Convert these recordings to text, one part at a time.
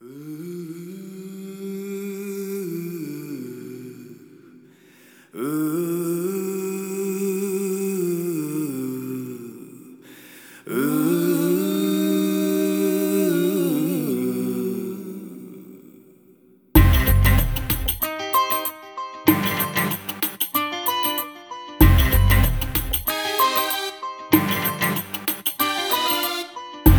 Ooh.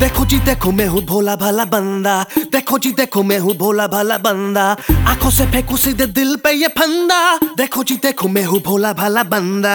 देखो जी देखो मैं हूँ भोला भाला बंदा देखो जी देखो मैं हूँ भोला भाला बंदा आंखों से फेंकू सीधे दिल पे ये फंदा देखो जी देखो मैं हूँ भोला भाला बंदा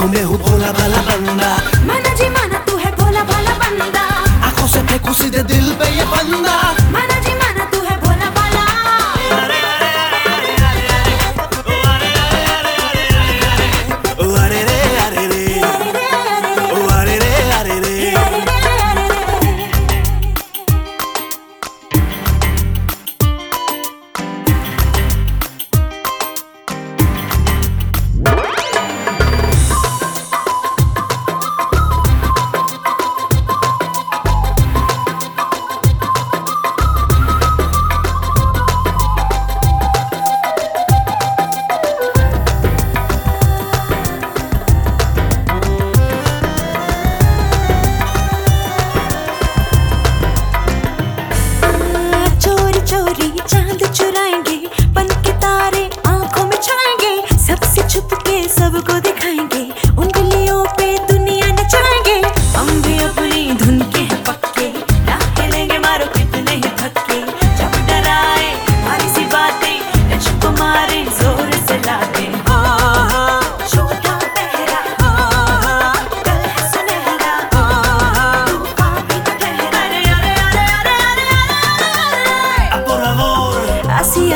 आंखों में हूँ भोला भाला बंदा माना जी माना तू है भोला भाला बंदा आंखों से फेंकू सीधे दिल पे ये बंदा